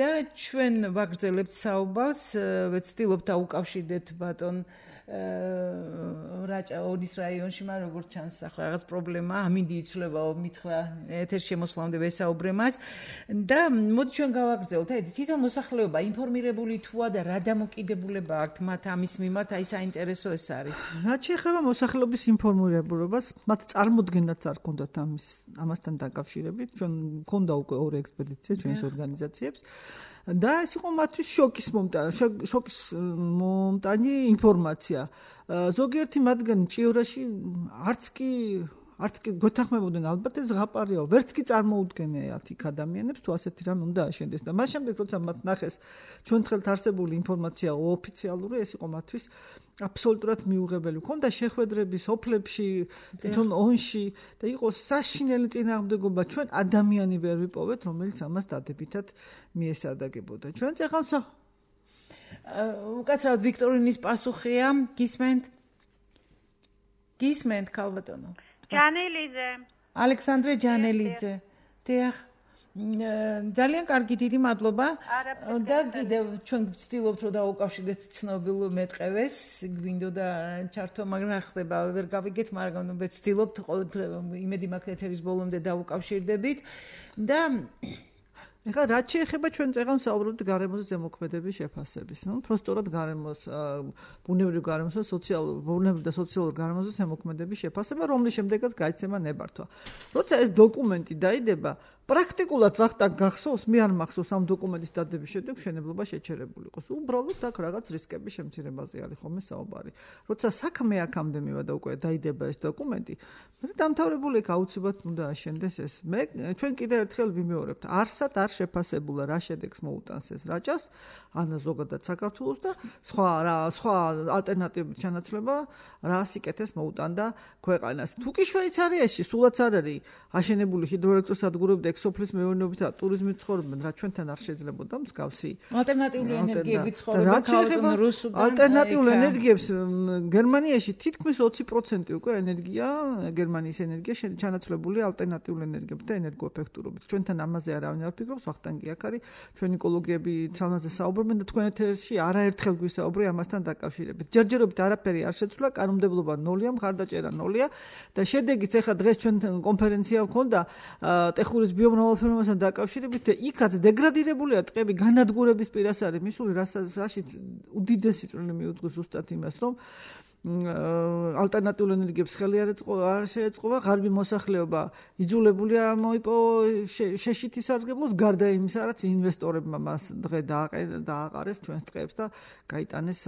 და ჩვენ ვაგრძელებთ საუბარს ვეცდილობთ აუკავშირდეთ ბატონ რაჭა ონის რაიონში, მაგრამ როგორც ჩანს, ახლა რაღაც პრობლემა, ამინდი იცვლებაო, მითხრა ეთერ შემოსვლამდე ვესაუბრე მას და მოდი ჩვენ გავაგრძელოთ, აი თვითონ მოსახლეობა ინფორმირებული თუა და რა დამოკიდებულება აქვთ მათ ამის მიმართ, აი საინტერესო ეს არის. რაც შეეხება მოსახლეობის ინფორმირებულობას, მათ წარმოდგენაც არ ქონდათ ამის ამასთან დაკავშირებით, ჩვენ მქონდა უკვე ორი ექსპედიცია ჩვენს ორგანიზაციებს. და ეს იყო მათთვის შოკის მომტანი შოკის მომტანი ინფორმაცია. ზოგიერთი მათგანი ჭიორაში არც კი არც კი გოთახმებოდნენ ალბათ ეს ზღაპარიო ვერც კი წარმოუდგენიათ იქ ადამიანებს თუ ასეთი რამე უნდა აშენდეს და მას შემდეგ როცა მათ ნახეს ჩვენ ხელთ არსებული ინფორმაცია ოფიციალური ეს იყო მათთვის აბსოლუტურად მიუღებელი. ქონდა შეხვედრები სოფლებში, თვითონ ონში და იყო საშინელი წინააღმდეგობა ჩვენ ადამიანი ვერ ვიპოვეთ, რომელიც ამას დადებითად მიესადაგებოდა. ჩვენ წეხავს უკაცრავად ვიქტორინის პასუხია, გისმენთ? გისმენთ ქალბატონო? ჯანელიძე. ალექსანდრე ჯანელიძე. დიახ. ძალიან კარგი დიდი მადლობა და კიდევ ჩვენ ვცდილობთ რომ დაუკავშირდეთ ცნობილ მეტყევეს გვინდოდა ჩართო მაგრამ ხდება ვერ გავიგეთ მაგრამ ვცდილობთ იმედი მაქვს ეთერის ბოლომდე დაუკავშირდებით და ეხლა რაც შეეხება ჩვენ წეგან საუბრობთ გარემოს ზემოქმედების შეფასების. ნუ პროსტორად გარემოს ბუნებრივ გარემოს და სოციალურ ბუნებრივ და სოციალურ გარემოს ზემოქმედების შეფასება, რომლის შემდეგაც გაიცემა ნებართვა. როცა ეს დოკუმენტი დაიდება, პრაქტიკულად ვახტანგ გახსოვს, მე არ მახსოვს ამ დოკუმენტის დადების შემდეგ შენებლობა შეჩერებული იყოს. უბრალოდ აქ რაღაც რისკების შემცირებაზე არის ხოლმე საუბარი. როცა საქმე აქამდე მივა და უკვე დაიდება ეს დოკუმენტი, მე დამთავრებული იქ აუცილებლად უნდა აშენდეს ეს. მე ჩვენ კიდევ ერთხელ ვიმეორებთ, არსად არ შეფასებულა რა შედეგს მოუტანს ეს რაჭას, ან ზოგადად საქართველოს და სხვა რა სხვა ალტერნატივებით ჩანაცვლება რა სიკეთეს მოუტანდა ქვეყანას. თუ კი შვეიცარიაში სულაც არ არის აშენებული ჰიდროელექტროსადგურები და ექსოფლის მეურნეობით და ტურიზმით ცხოვრობენ, რა ჩვენთან არ შეიძლებოდა მსგავსი ალტერნატიული ენერგიები ცხოვრება ქალბატონ რუსუდან. ალტერნატიული ენერგიებს გერმანიაში თითქმის 20% უკვე ენერგია, გერმანიის ენერგია ჩანაცვლებული ალტერნატიული ენერგიებით და ენერგოეფექტურობით. ჩვენთან ამაზე არავინ არ ფიქრობს, ვახტანგი აქ არის. ჩვენ ეკოლოგიები ცალნაზე საუბრობენ და თქვენ ეთერში არაერთხელ გვისაუბრე ამასთან დაკავშირებით. ჯერჯერობით არაფერი არ შეცვლა, კანონმდებლობა ნოლია, მხარდაჭერა ნოლია და შედეგიც ახლა დღეს ჩვენ კონფერენცია გქონდა ტეხურის ბიომრავალფეროვნებასთან დაკავშირებით იქაც დეგრადირებულია ტყეები განადგურების პირას არის მისული რაშიც უდიდესი წვლილი მიუძღვის უბრალოდ იმას რომ ალტერნატიულ ენერგიებს ხელი არ შეეწყობა, ღარიბი მოსახლეობა იძულებულია მოიპო შეშითი სარგებლოს გარდა იმისა, რაც ინვესტორებმა მას დღე დააყარეს ჩვენს ტყეებს და გაიტანეს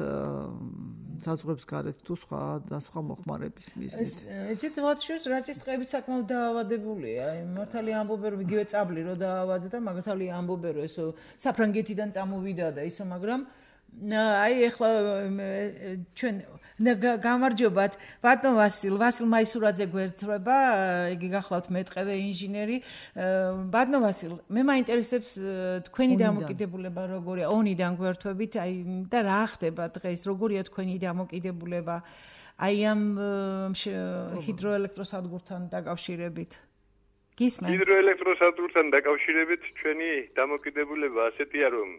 საზღვრებს გარეთ თუ სხვა და სხვა მოხმარების მიზნით. ეცეთ ვატშურს რაჭის ტყეები საკმაოდ დაავადებულია. მართალი ამბობენ რომ იგივე წაბლი რო დაავადდა და მაგათალი ამბობენ რომ ესო საფრანგეთიდან წამოვიდა და ისო, მაგრამ აი ეხლა ჩვენ გამარჯობათ. ბატონ ვასილ ვასილ მაისურაძე გვერდება იგი გახლავთ მეტყევე ინჟინერი. ბატონ ვასილ მე მაინტერესებს თქვენი დამოკიდებულება როგორია? ონიდან გვერდებით აი და რა ხდება დღეს? როგორია თქვენი დამოკიდებულება? აი ამ ჰიდროელექტროსადგურთან დაკავშირებით. გისმენთ ჰიდროელექტროსადგურთან დაკავშირებით ჩვენი დამოკიდებულება ასეთია რომ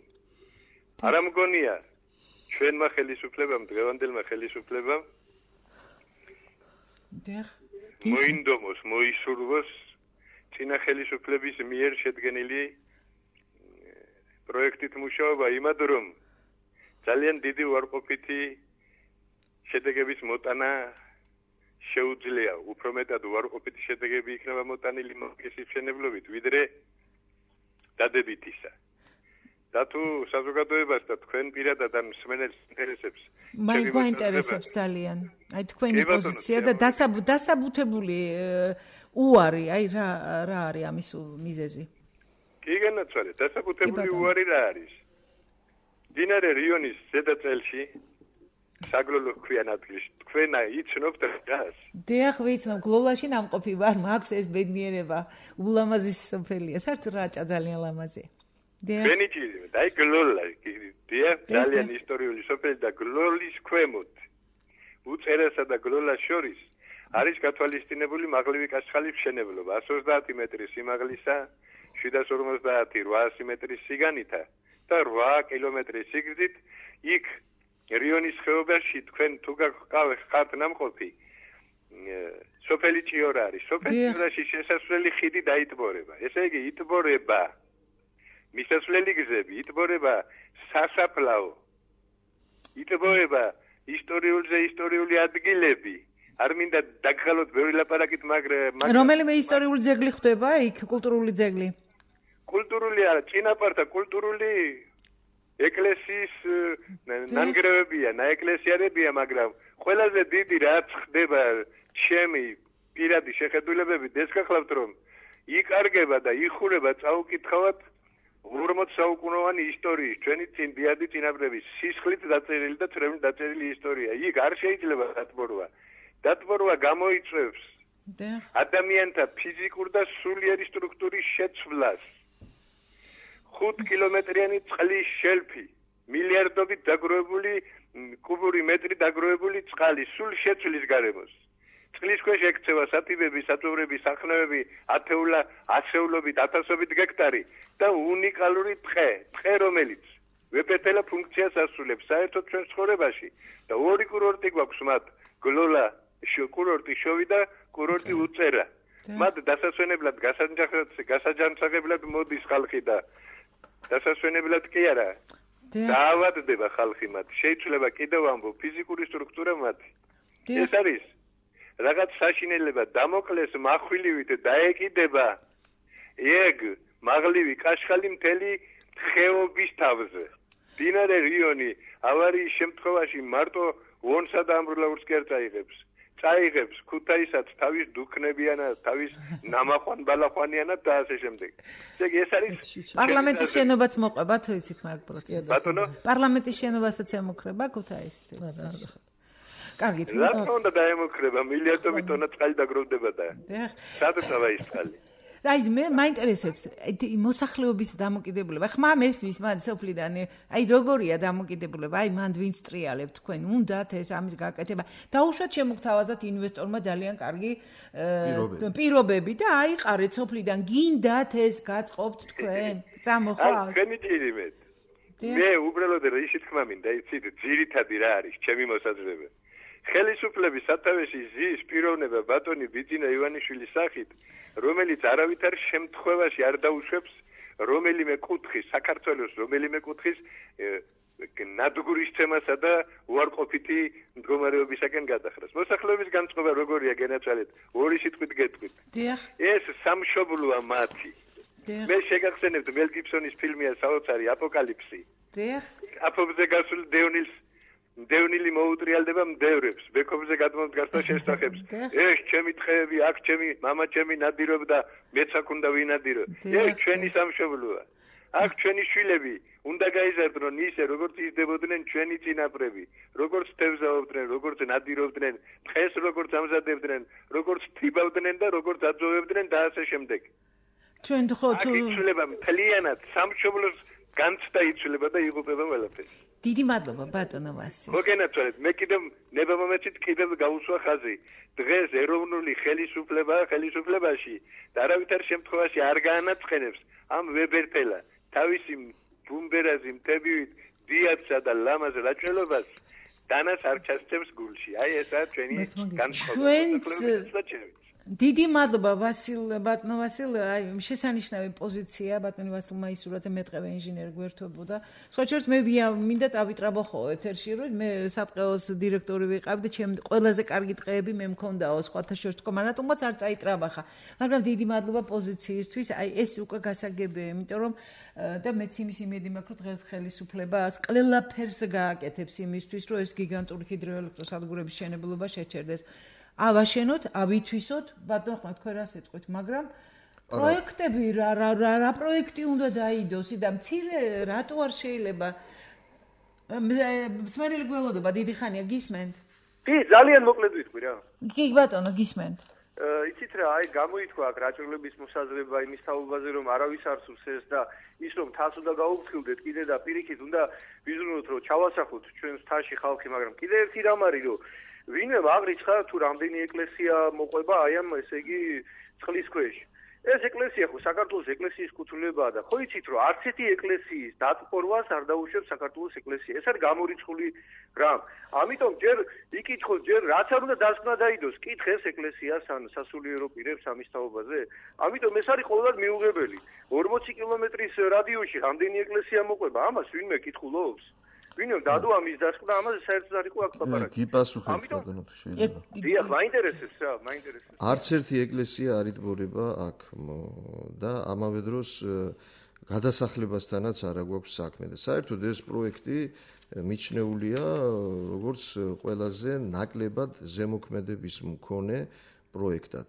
არა მგონია. ჩვენმა ხელისუფლებამ დღევანდელმა ხელისუფლებამ. მოინდომოს მოისურვოს. წინა ხელისუფლების მიერ შედგენილი პროექტით მუშაობა იმად რომ ძალიან დიდი უარყოფითი შედეგების მოტანა შეუძლია. უფრო მეტად უარყოფითი შედეგები იქნება მოტანილი მოკისის შენებლობით ვიდრე დადებითისა და თუ საზოგადოებას და თქვენ პირადად ან მსმენელს ინტერესებს მაი გვაინტერესებს ძალიან აი თქვენი პოზიცია და დასაბუთებული უარი აი რა რა არის ამის მიზეზი კი განაცვალე დასაბუთებული უარი რა არის დინარე რიონის ზედაწელში საგლოლო ქვიან ადგილში თქვენა იცნობთ რას? დიახ, ვიცნობ, გლოლაში ნამყოფი ვარ, მაქვს ეს ბედნიერება. ულამაზი სოფელია, საერთოდ რაჭა ძალიან ლამაზია. დიახ. ვენიჭი, დაი გლოლა, დიახ, ძალიან ისტორიული სოფელი და გლოლის ქვემოთ. უწერესა და გლოლას შორის არის გათვალისწინებული მაღლივი კაშხალის მშენებლობა 130 მეტრის სიმაღლისა 750-800 მეტრის სიგანითა და 8 კილომეტრის სიგრძით იქ რიონის ხეობაში თქვენ თუ გყავთ ნამყოფი სოფელი ჭიორა არის სოფელი ჭიორაში შესასვლელი ხიდი დაიტბორება ესე იგი იტბორება მისასვლელი გზები იტბორება სასაფლაო იტბორება ისტორიულზე ისტორიული ადგილები. არ მინდა დაგხალოთ ბევრი ლაპარაკით მაგრამ რომელიმე ისტორიული ძეგლი ხდება იქ კულტურული ძეგლი? კულტურული არა წინაპართა კულტურული ეკლესიის ნანგრევებია, ნაეკლესიარებია, მაგრამ ყველაზე დიდი რაც ხდება ჩემი პირადი შეხედულებები დესკახლავთ რომ იკარგება და იხურება წაუკითხავთ 40 საუკუნოვანი ისტორიის ჩვენი წინ დიადი წინაპრების სისხლით დაწერილი და წრემლით დაწერილი ისტორია. იქ არ შეიძლება დათბორვა. დათბორვა გამოიწვევს ადამიანთა ფიზიკურ და სულიერი სტრუქტურის შეცვლას. 5 კილომეტრიანი წყლის შელფი, მილიარდობით დაგროვებული კუბური მეტრი დაგროვებული წყალი სულ შეცვლის გარემოს. წყლის ქვეშ ექცევა სათიბები, საწოვრები, სახნავები, ათეულა, ასეულობით, ათასობით გექტარი და უნიკალური ტყე, ტყე რომელიც ვეპეტელა ფუნქციას ასრულებს საერთოდ ჩვენ ცხოვრებაში და ორი კურორტი გვაქვს მათ, გლოლა, კურორტი შოვი და კურორტი უწერა. მათ დასასვენებლად გასაჯანსაღებლად მოდის ხალხი და დასასვენებლად კი არა. დაავადდება ხალხი მათ. შეიძლება კიდევ ამბო ფიზიკური სტრუქტურა მათი. ეს არის რაღაც საშინელება დამოკლეს מחვილივით დაეკიდება ეგ მაღლივი კაშხალი მთელი ხეობის თავზე. დინარე რიონი ავარიის შემთხვევაში მარტო ვონსა და ამბრლაურს კი არ წაიღებს. წაიღებს ქუთაისაც თავის დუქნებიანად, თავის ნამახვან ბალახვანიანად და ასე შემდეგ. ეგ ეს არის პარლამენტის შენობაც მოყვება თუ იცით მაგ პროცესს. ბატონო? პარლამენტის შენობასაც ემუქრება ქუთაისში. კარგი, თუ რა თქმა უნდა დაემუქრება, მილიარდობით ტონა წყალი დაგროვდება და. სადაც ავა ის წყალი? აი მე მაინტერესებს მოსახლეობის დამოკიდებულება. ხმა მესმის მან სოფლიდან აი როგორია დამოკიდებულება? აი მან ვინც ტრიალებ თქვენ უნდათ ეს ამის გაკეთება. დაუშვათ შემოგთავაზათ ინვესტორმა ძალიან კარგი პირობები და აიყარეთ სოფლიდან. გინდათ ეს გაწყობთ თქვენ? წამოხვალ. აი თქვენი ძირიმეთ. მე უბრალოდ ისიც ხმა მინდა იცით ძირითადი რა არის ჩემი მოსაზრება. ხელისუფლების სათავეში ზის პიროვნება ბატონი ბიძინა ივანიშვილის სახით რომელიც არავითარ შემთხვევაში არ დაუშვებს რომელიმე კუთხის საქართველოს რომელიმე კუთხის ნადგურის თემასა და უარყოფითი მდგომარეობისაკენ გადახრას. მოსახლეობის განწყობა როგორია გენაცვალეთ? ორი სიტყვით გეტყვით. დიახ. ეს სამშობლოა მათი. მე შეგახსენებთ მელ გიბსონის ფილმია საოცარი აპოკალიფსი. დიახ. აფობზე გასულ დევნილს დევნილი მოუტრიალდება მდევრებს, ბექობზე გადმოდგას და შესახებს. ეს ჩემი თხეები, აქ ჩემი мама ჩემი ნადირობდა, მეც აქ უნდა ვინადირო. ეს ჩვენი სამშობლოა. აქ ჩვენი შვილები უნდა გაიზარდნონ ისე, როგორც იზრდებოდნენ ჩვენი წინაპრები, როგორც თევზაობდნენ, როგორც ნადირობდნენ, თხეს როგორც ამზადებდნენ, როგორც თიბავდნენ და როგორც აძოვებდნენ და ასე შემდეგ. ჩვენ ხო თუ აქ იცვლება მთლიანად სამშობლოს განცდა იცვლება და იღუპება ყველაფერი. დიდი მადლობა ბატონო ვასი. მოგენაცვალეთ, მე კიდევ ნებამომეცით კიდევ გაუსვა ხაზი. დღეს ეროვნული ხელისუფლება ხელისუფლებაში და არავითარ შემთხვევაში არ გაანაცხენებს ამ ვებერფელა თავისი ბუმბერაზი მთებივით დიაცსა და ლამაზ რაჭველობას დანას არ ჩასწევს გულში. აი ესაა ჩვენი განწყობა. ჩვენც დიდი მადლობა ვასილ ბატონო ვასილ აი შესანიშნავი პოზიცია ბატონი ვასილ მაისურაძე მეტყევე ინჟინერი გვერდთობოდა სხვა შორის მე მინდა წავიტრაბო ხო ეთერში რომ მე სატყეოს დირექტორი ვიყავ და ჩემ ყველაზე კარგი ტყეები მე მქონდაო სხვათა შორის. თქო მანატომაც არ წაიტრაბახა. მაგრამ დიდი მადლობა პოზიციისთვის. აი ეს უკვე გასაგებია იმიტომ რომ და მეც იმის იმედი მაქვს რომ დღეს ხელისუფლებას ყველაფერს გააკეთებს იმისთვის რომ ეს გიგანტური ჰიდროელექტროსადგურების შენებლობა შეჩერდეს ავაშენოთ, ავითვისოთ, ბატონო ხმა თქვენ რა სიტყვით, მაგრამ პროექტები რა რა რა პროექტი უნდა დაიდოს და მცირე რატო არ შეიძლება მსმენელი გველოდება დიდი ხანია გისმენთ? კი, ძალიან მოკლედ ვიტყვი რა. კი ბატონო, გისმენთ. იცით რა, აი გამოითქვა აქ რაჭრლების მოსაზრება იმის თაობაზე რომ არავის არ სურს ეს და ის რომ თას უნდა გაუფრთხილდეთ კიდე და პირიქით უნდა ვიზრუნოთ რომ ჩავასახოთ ჩვენს თაში ხალხი, მაგრამ კიდე ერთი რამ არის რომ ვინმე აღრიცხა თუ რამდენი ეკლესია მოყვება აი ამ ესე იგი წყლის ქვეშ. ეს ეკლესია ხო საქართველოს ეკლესიის კუთვნილებაა და ხო იცით რომ არც ერთი ეკლესიის დატყორვას არ დაუშვებს საქართველოს ეკლესია. ეს არის გამორიცხული რამ. ამიტომ ჯერ იკითხოს ჯერ რაც არ უნდა დასკვნა დაიდოს, კითხეს ეკლესიას ან სასულიერო პირებს ამის თაობაზე. ამიტომ ეს არის ყოველდღე მიუღებელი. 40 კილომეტრის რადიუსში რამდენი ეკლესია მოყვება? ამას ვინმე კითხულობს? ვინო დადო ამის დასკვნა ამაზე საერთოდ არ იყო აქ ლაპარაკი. გიპასუხებ ბატონო თუ შეიძლება. დიახ, მაინტერესებს რა, მაინტერესებს. არც ერთი ეკლესია არ იტბორება აქ და ამავე დროს გადასახლებასთანაც არა გვაქვს საქმე და საერთოდ ეს პროექტი მიჩნეულია როგორც ყველაზე ნაკლებად ზემოქმედების მქონე პროექტად.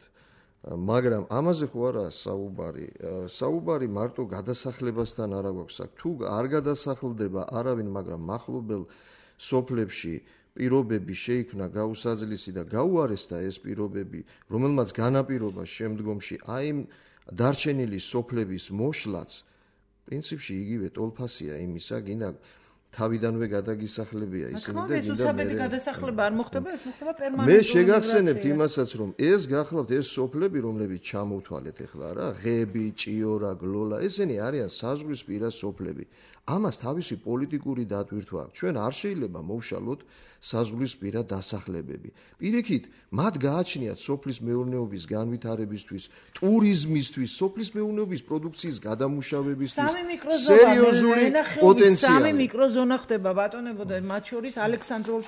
მაგრამ ამაზე ხო არა საუბარი. საუბარი მარტო გადასახლებასთან არა გვაქვს აქ. თუ არ გადასახლდება არავინ, მაგრამ מחლობელ სოფლებში პირობები შეიქმნა გაუსაძლისი და გაუარესდა ეს პირობები, რომელმაც განაპირობა შემდგომში აი დარჩენილი სოფლების მოშლაც პრინციპში იგივე ტოლფასია იმისა, გინდა თავიდანვე გადაგისახლებია ისინი და გინდა მე გადასახლება არ მოხდება ეს მოხდება პერმანენტულად მე შეგახსენებთ იმასაც რომ ეს გახლავთ ეს სოფლები რომლებიც ჩამოვთვალეთ ახლა რა ღები ჭიორა გლოლა ესენი არიან საზღვრის პირას სოფლები ამას თავისი პოლიტიკური დატვირთვა აქვს. ჩვენ არ შეიძლება მოვშალოთ საზღვრისპირა დასახლებები. პირიქით, მათ გააჩნიათ სოფლის მეურნეობის განვითარებისთვის, ტურიზმისთვის, სოფლის მეურნეობის პროდუქციის გადამუშავებისთვის სერიოზული პოტენციალი. სამი მიკროზონა ხდება ბატონებო და მათ შორის ალექსანდრულ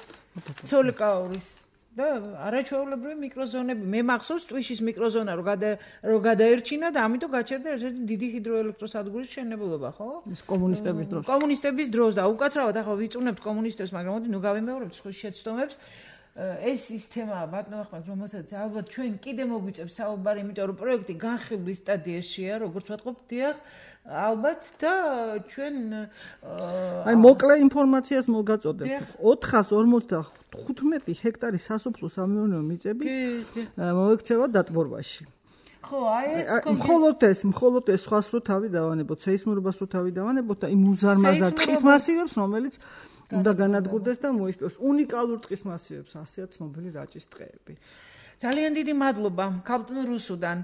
ცოლკაურის და არაჩვეულებრივი მიკროზონები. მე მახსოვს ტვიშის მიკროზონა რო გადა რო გადაერჩინა და ამიტომ გაჩერდა ერთ-ერთი დიდი ჰიდროელექტროსადგურის მშენებლობა, ხო? ის კომუნისტების დროს. კომუნისტების დროს და უკაცრავად ახლა ვიწუნებთ კომუნისტებს, მაგრამ მოდი ნუ გავიმეორებთ სხვა შეცდომებს. ეს სისტემა ბატონო ახლა რომელსაც ალბათ ჩვენ კიდე მოგვიწევს საუბარი, იმიტომ რომ პროექტი განხილვის სტადიაშია, როგორც ვთქვათ, დიახ. ალბათ და ჩვენ აი მოკლე ინფორმაციას მოგაწოდებ 455 ჰექტარი სასოფლო სამეურნეო მიწების მოექცევა დატბორვაში. ხო აი ეს მხოლოდ ეს მხოლოდ ეს სხვას რო თავი დავანებოთ სეისმურობას რო თავი დავანებოთ და იმ უზარმაზარ ტყის მასივებს რომელიც უნდა განადგურდეს და მოისპოს უნიკალურ ტყის მასივებს ასეა ცნობილი რაჭის ტყეები ძალიან დიდი მადლობა ქალბატონ რუსუდან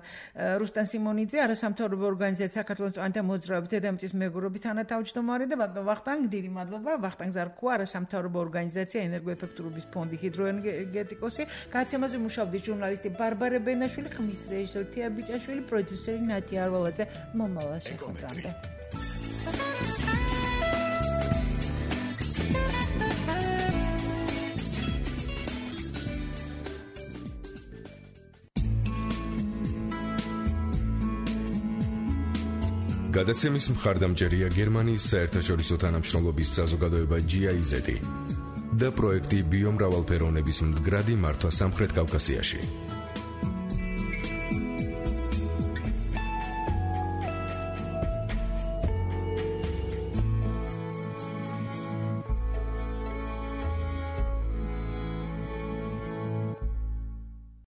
რუსტან სიმონიძე არასამთავრობო ორგანიზაცია საქართველოს წვანთა მოძრაობის დედამიწის მეგობრობის თანათავმჯდომარე და ბატონ ვახტანგ დიდი მადლობა ვახტანგ ზარქო არასამთავრობო ორგანიზაცია ენერგოეფექტურობის ფონდი ჰიდროენერგეტიკოსი გაცემაზე მუშაობდი ჟურნალისტი ბარბარე ბენაშვილი ხმის რეჟისორი თია ბიჭაშვილი პროდიუსერი ნატია არვალაძე მომავალ შეხვედრამდე გადაცემის მხარდამჭერია გერმანიის საერთაშორისო თანამშრომლობის საზოგადოება GIZ და პროექტი ბიომრავალფეროვნების მდგრადი მართვა სამხრეთ კავკასიაში.